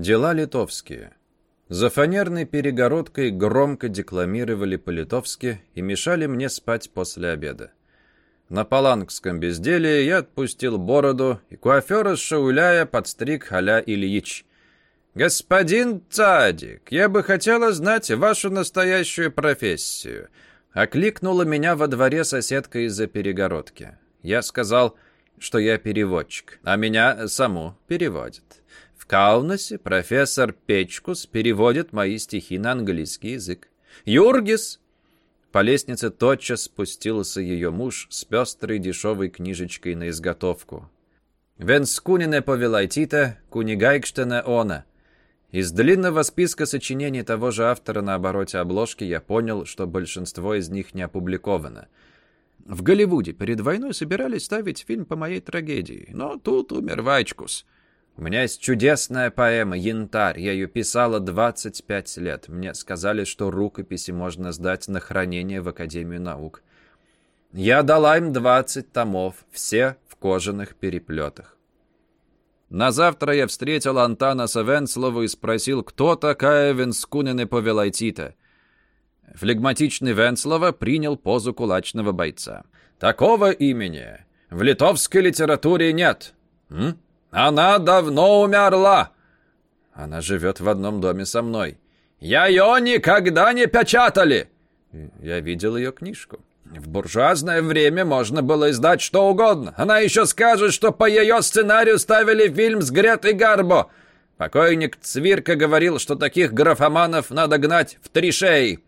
Дела литовские. За фанерной перегородкой громко декламировали по-литовски и мешали мне спать после обеда. На палангском безделии я отпустил бороду, и куафера Шауляя подстриг Аля Ильич. «Господин Цадик, я бы хотела знать вашу настоящую профессию», Окликнула меня во дворе соседка из-за перегородки. Я сказал, что я переводчик, а меня саму переводит. В Каунасе профессор Печкус переводит мои стихи на английский язык. «Юргис!» По лестнице тотчас спустился ее муж с пестрой дешевой книжечкой на изготовку. «Венскунине повелайтита, кунигайкштена она». Из длинного списка сочинений того же автора на обороте обложки я понял, что большинство из них не опубликовано. В Голливуде перед войной собирались ставить фильм по моей трагедии, но тут умер Вайчкус. У меня есть чудесная поэма «Янтарь». Я ее писала 25 лет. Мне сказали, что рукописи можно сдать на хранение в Академию наук. Я дала им 20 томов, все в кожаных переплетах. На завтра я встретил Антанаса Венслова и спросил, кто такая Венскунене Повелайтита. Флегматичный Венслова принял позу кулачного бойца. «Такого имени в литовской литературе нет. М? Она давно умерла. Она живет в одном доме со мной. Я ее никогда не печатали!» Я видел ее книжку. В буржуазное время можно было издать что угодно. Она еще скажет, что по ее сценарию ставили фильм с Гретой Гарбо. Покойник Цвирка говорил, что таких графоманов надо гнать в три шеи.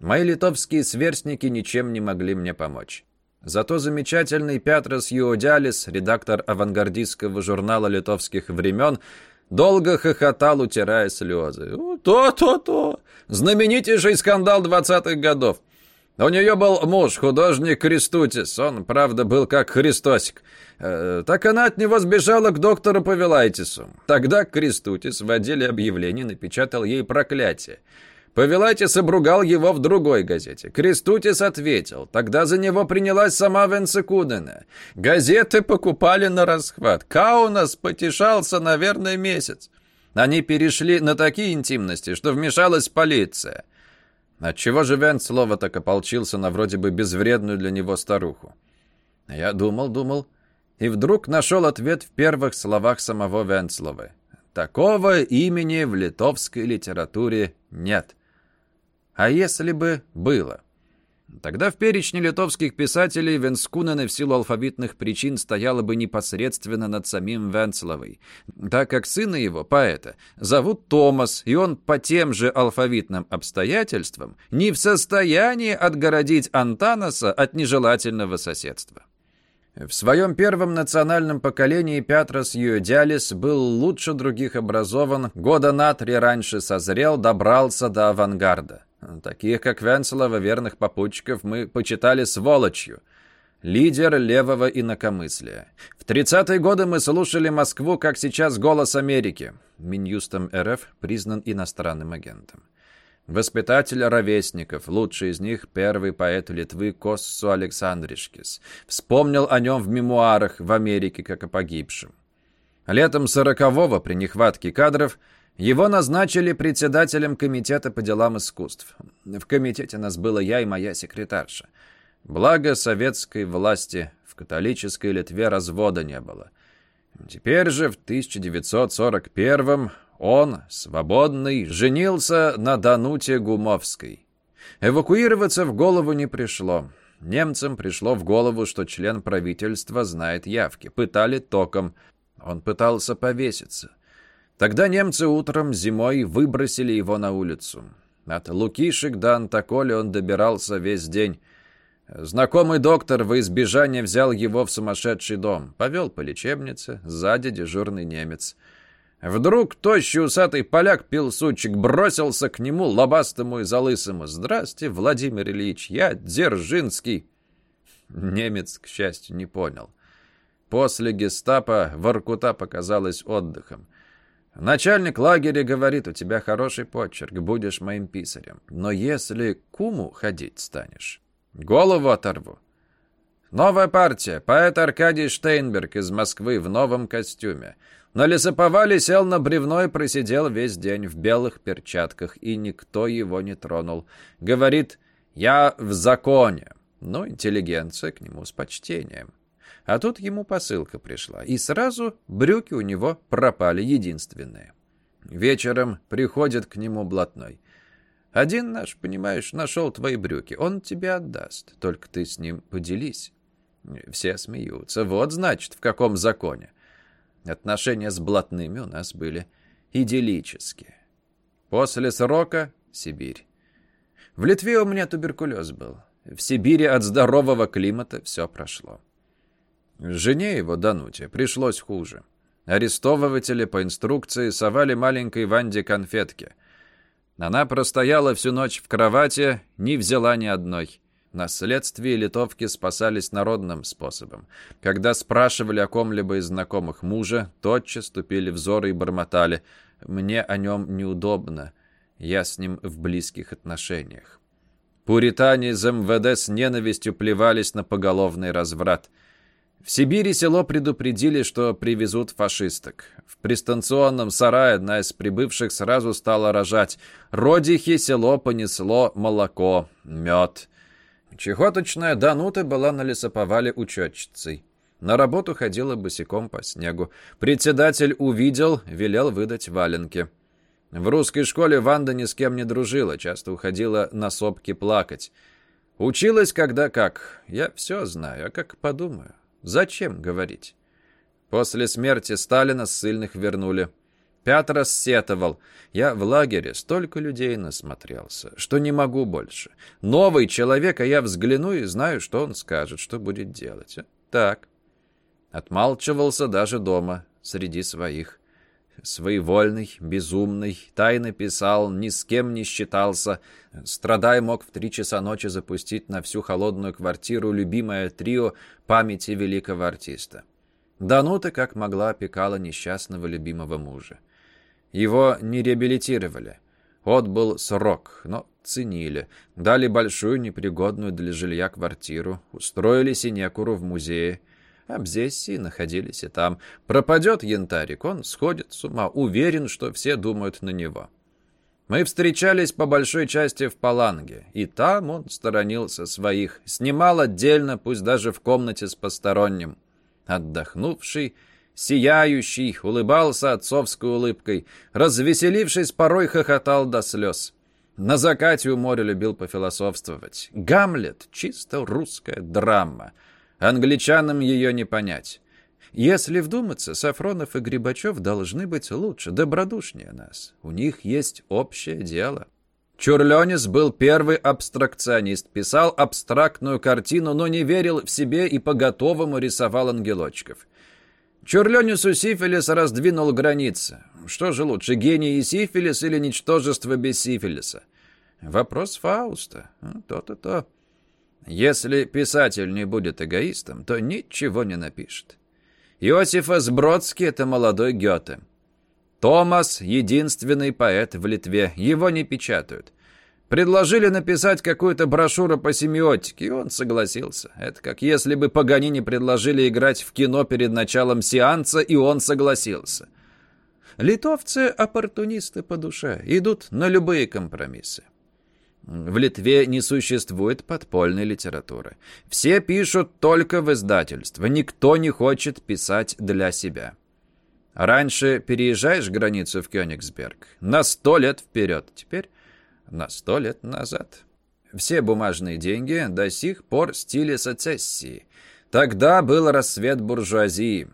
Мои литовские сверстники ничем не могли мне помочь. Зато замечательный Петрос Юодялис, редактор авангардистского журнала литовских времен, долго хохотал, утирая слезы. «То-то-то! Знаменитейший скандал двадцатых годов! У нее был муж, художник Кристутис. Он, правда, был как Христосик. Э, так она от него сбежала к доктору Павелайтису. Тогда Кристутис в отделе объявлений напечатал ей проклятие. Павелайтис обругал его в другой газете. Кристутис ответил. Тогда за него принялась сама Венцекудена. Газеты покупали на расхват. Каунас потешался, наверное, месяц. Они перешли на такие интимности, что вмешалась полиция. Отчего же Венцлова так ополчился на вроде бы безвредную для него старуху? Я думал, думал, и вдруг нашел ответ в первых словах самого Венцловы. Такого имени в литовской литературе нет. А если бы было? Тогда в перечне литовских писателей Венскунене в силу алфавитных причин стояла бы непосредственно над самим Венцловой, так как сына его, поэта, зовут Томас, и он по тем же алфавитным обстоятельствам не в состоянии отгородить Антанаса от нежелательного соседства. В своем первом национальном поколении Пятрос Юдялис был лучше других образован, года на три раньше созрел, добрался до авангарда. Таких, как Венцелова, верных попутчиков, мы почитали сволочью. Лидер левого инакомыслия. В 30-е годы мы слушали Москву, как сейчас «Голос Америки». Минюстом РФ признан иностранным агентом. Воспитатель ровесников, лучший из них первый поэт Литвы Коссу Александришкис. Вспомнил о нем в мемуарах в Америке как о погибшем. Летом сорокового при нехватке кадров его назначили председателем комитета по делам искусств. В комитете нас было я и моя секретарша. Благо советской власти в католической Литве развода не было. Теперь же, в 1941-м, он, свободный, женился на Дануте Гумовской. Эвакуироваться в голову не пришло. Немцам пришло в голову, что член правительства знает явки. Пытали током. Он пытался повеситься. Тогда немцы утром зимой выбросили его на улицу. От Лукишек до Антаколи он добирался весь день. Знакомый доктор во избежание взял его в сумасшедший дом. Повел по лечебнице, сзади дежурный немец. Вдруг тощий усатый поляк пил сучек, бросился к нему, лобастому и залысому. «Здрасте, Владимир Ильич, я Дзержинский». Немец, к счастью, не понял. После гестапо Воркута показалась отдыхом. Начальник лагеря говорит, у тебя хороший почерк, будешь моим писарем. Но если куму ходить станешь, голову оторву. Новая партия. Поэт Аркадий Штейнберг из Москвы в новом костюме. На лесоповале сел на бревно и просидел весь день в белых перчатках, и никто его не тронул. Говорит, я в законе. Ну, интеллигенция к нему с почтением. А тут ему посылка пришла, и сразу брюки у него пропали единственные. Вечером приходит к нему блатной. Один наш, понимаешь, нашел твои брюки. Он тебе отдаст. Только ты с ним поделись. Все смеются. Вот, значит, в каком законе. Отношения с блатными у нас были идиллические. После срока — Сибирь. В Литве у меня туберкулез был. В Сибири от здорового климата все прошло. Жене его, Дануте, пришлось хуже. Арестовыватели по инструкции совали маленькой Ванде конфетки. Она простояла всю ночь в кровати, не взяла ни одной. На следствии литовки спасались народным способом. Когда спрашивали о ком-либо из знакомых мужа, тотчас ступили взоры и бормотали. «Мне о нем неудобно. Я с ним в близких отношениях». Пуритане из МВД с ненавистью плевались на поголовный разврат. В Сибири село предупредили, что привезут фашисток. В пристанционном сарае одна из прибывших сразу стала рожать. Родихи село понесло молоко, мед. Чехоточная Данута была на лесоповале учетчицей. На работу ходила босиком по снегу. Председатель увидел, велел выдать валенки. В русской школе Ванда ни с кем не дружила, часто уходила на сопки плакать. Училась когда как. Я все знаю, а как подумаю. Зачем говорить? После смерти Сталина ссыльных вернули. Пятый сетовал. Я в лагере столько людей насмотрелся, что не могу больше. Новый человек, а я взгляну и знаю, что он скажет, что будет делать. Так. Отмалчивался даже дома, среди своих. Своевольный, безумный, тайно писал, ни с кем не считался. Страдай мог в три часа ночи запустить на всю холодную квартиру любимое трио памяти великого артиста. Данута, как могла, опекала несчастного любимого мужа. Его не реабилитировали. Отбыл срок, но ценили. Дали большую, непригодную для жилья квартиру. Устроили синекуру в музее. Обзессии находились и там. Пропадет янтарик, он сходит с ума. Уверен, что все думают на него. Мы встречались по большой части в Паланге, и там он сторонился своих. Снимал отдельно, пусть даже в комнате с посторонним. Отдохнувший, сияющий, улыбался отцовской улыбкой, развеселившись, порой хохотал до слез. На закате у моря любил пофилософствовать. Гамлет — чисто русская драма. Англичанам ее не понять. Если вдуматься, Сафронов и Грибачев должны быть лучше, добродушнее нас. У них есть общее дело. Чурленис был первый абстракционист, писал абстрактную картину, но не верил в себе и по-готовому рисовал ангелочков. Чурленису сифилис раздвинул границы. Что же лучше, гений и сифилис или ничтожество без сифилиса? Вопрос Фауста. То-то-то. Если писатель не будет эгоистом, то ничего не напишет. Иосиф Сбродский — это молодой Гёте. Томас — единственный поэт в Литве. Его не печатают. Предложили написать какую-то брошюру по семиотике, и он согласился. Это как если бы Паганини предложили играть в кино перед началом сеанса, и он согласился. Литовцы — оппортунисты по душе, идут на любые компромиссы. В Литве не существует подпольной литературы. Все пишут только в издательство, никто не хочет писать для себя. Раньше переезжаешь границу в Кёнигсберг на сто лет вперед, теперь на сто лет назад. Все бумажные деньги до сих пор в стиле сецессии. Тогда был рассвет буржуазии.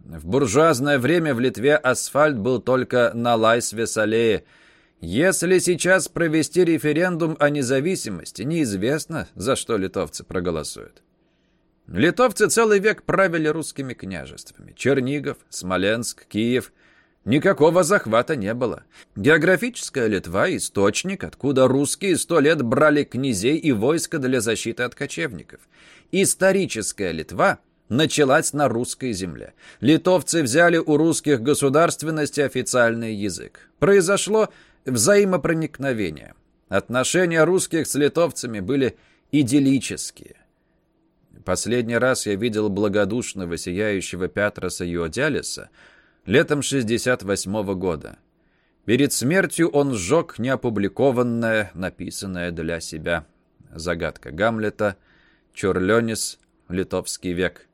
В буржуазное время в Литве асфальт был только на Лайсвес-аллее. Если сейчас провести референдум о независимости, неизвестно, за что литовцы проголосуют. Литовцы целый век правили русскими княжествами. Чернигов, Смоленск, Киев – Никакого захвата не было. Географическая Литва – источник, откуда русские сто лет брали князей и войска для защиты от кочевников. Историческая Литва началась на русской земле. Литовцы взяли у русских государственности официальный язык. Произошло взаимопроникновение. Отношения русских с литовцами были идиллические. Последний раз я видел благодушного сияющего Пятроса Юодиалиса летом 68 -го года. Перед смертью он сжег неопубликованное, написанное для себя. Загадка Гамлета, Чурленис, Литовский век.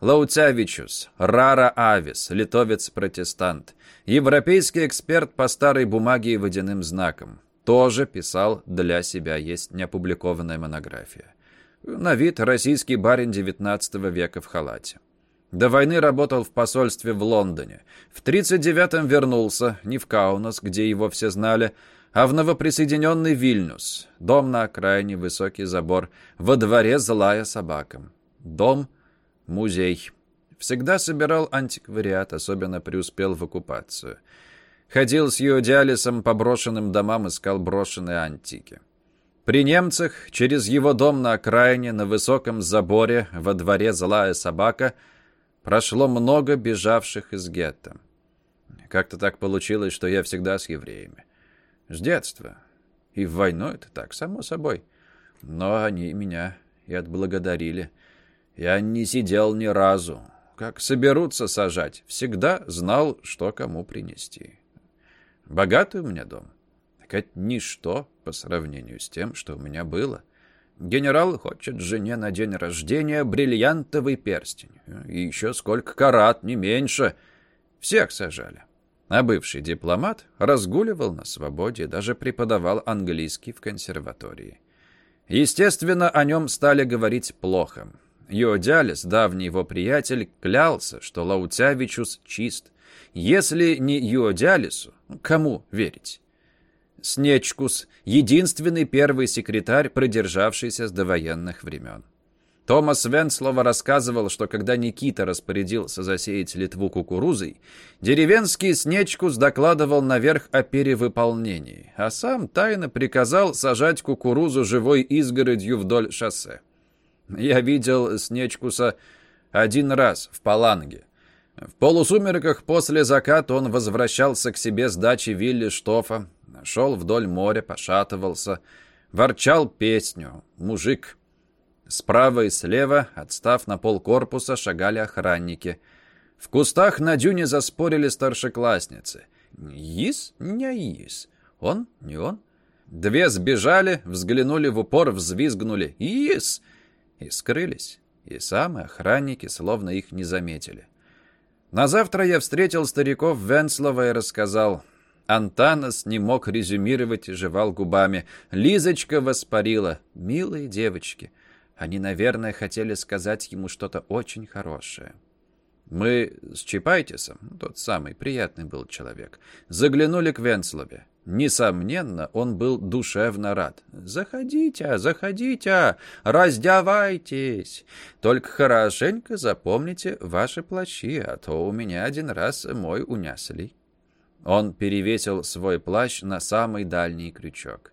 Лаутявичус, Рара Авис, литовец-протестант, европейский эксперт по старой бумаге и водяным знакам. Тоже писал для себя, есть неопубликованная монография. На вид российский барин XIX века в халате. До войны работал в посольстве в Лондоне. В 39-м вернулся, не в Каунас, где его все знали, а в новоприсоединенный Вильнюс. Дом на окраине, высокий забор, во дворе злая собака. Дом — музей. Всегда собирал антиквариат, особенно преуспел в оккупацию. Ходил с Юодиалисом по брошенным домам, искал брошенные антики. При немцах через его дом на окраине, на высоком заборе, во дворе злая собака, прошло много бежавших из гетто. Как-то так получилось, что я всегда с евреями. С детства. И в войну это так, само собой. Но они меня и отблагодарили. Я не сидел ни разу. Как соберутся сажать, всегда знал, что кому принести. Богатый у меня дом. Так это ничто по сравнению с тем, что у меня было. Генерал хочет жене на день рождения бриллиантовый перстень. И еще сколько карат, не меньше. Всех сажали. А бывший дипломат разгуливал на свободе, даже преподавал английский в консерватории. Естественно, о нем стали говорить плохо. Йодиалис, давний его приятель, клялся, что Лаутявичус чист. Если не Йодиалису, кому верить? Снечкус — единственный первый секретарь, продержавшийся с довоенных времен. Томас Венслова рассказывал, что когда Никита распорядился засеять Литву кукурузой, деревенский Снечкус докладывал наверх о перевыполнении, а сам тайно приказал сажать кукурузу живой изгородью вдоль шоссе. Я видел Снечкуса один раз в Паланге. В полусумерках после заката он возвращался к себе с дачи Вилли Штофа, шел вдоль моря, пошатывался, ворчал песню «Мужик». Справа и слева, отстав на пол корпуса, шагали охранники. В кустах на дюне заспорили старшеклассницы. «Ис? Не ис. Он? Не он?» Две сбежали, взглянули в упор, взвизгнули. «Ис!» И скрылись. И сами охранники словно их не заметили. На завтра я встретил стариков Венслова и рассказал. Антанас не мог резюмировать и жевал губами. Лизочка воспарила. «Милые девочки». Они, наверное, хотели сказать ему что-то очень хорошее. Мы с Чапайтисом, тот самый приятный был человек, заглянули к Венслове. Несомненно, он был душевно рад. «Заходите, заходите, раздевайтесь. Только хорошенько запомните ваши плащи, а то у меня один раз мой унясли». Он перевесил свой плащ на самый дальний крючок.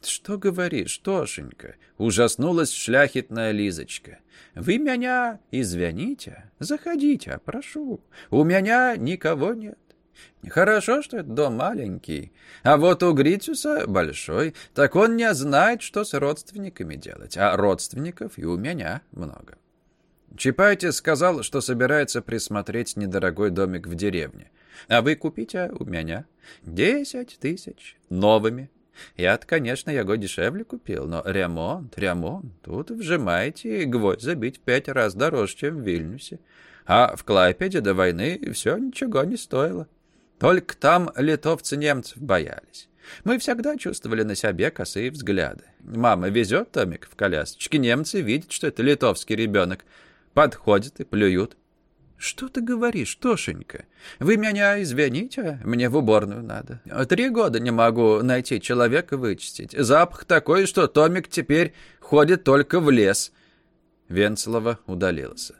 «Что говоришь, Тошенька?» — ужаснулась шляхетная Лизочка. «Вы меня извините, заходите, прошу. У меня никого нет. Хорошо, что этот дом маленький, а вот у Гритюса большой, так он не знает, что с родственниками делать, а родственников и у меня много. Чапайте сказал, что собирается присмотреть недорогой домик в деревне. А вы купите у меня десять тысяч новыми. я конечно, его дешевле купил, но ремонт, ремонт. Тут вжимаете гвоздь забить пять раз дороже, чем в Вильнюсе. А в Клайпеде до войны все ничего не стоило. Только там литовцы немцев боялись. Мы всегда чувствовали на себе косые взгляды. Мама везет Томик в колясочке, немцы видят, что это литовский ребенок. Подходят и плюют. «Что ты говоришь, Тошенька? Вы меня извините, мне в уборную надо. Три года не могу найти человека вычистить. Запах такой, что Томик теперь ходит только в лес». Венцелова удалился.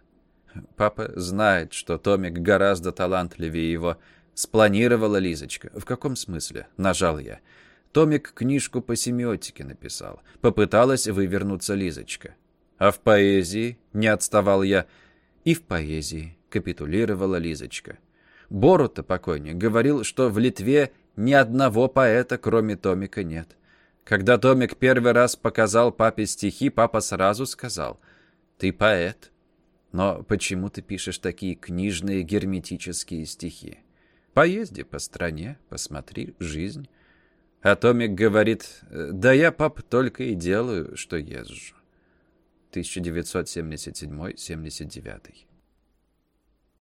Папа знает, что Томик гораздо талантливее его, Спланировала Лизочка. В каком смысле? Нажал я. Томик книжку по семиотике написал. Попыталась вывернуться Лизочка. А в поэзии? Не отставал я. И в поэзии капитулировала Лизочка. Борута покойник говорил, что в Литве ни одного поэта, кроме Томика, нет. Когда Томик первый раз показал папе стихи, папа сразу сказал, Ты поэт. Но почему ты пишешь такие книжные герметические стихи? Поезди по стране, посмотри жизнь. А Томик говорит, да я, пап, только и делаю, что езжу. 1977-79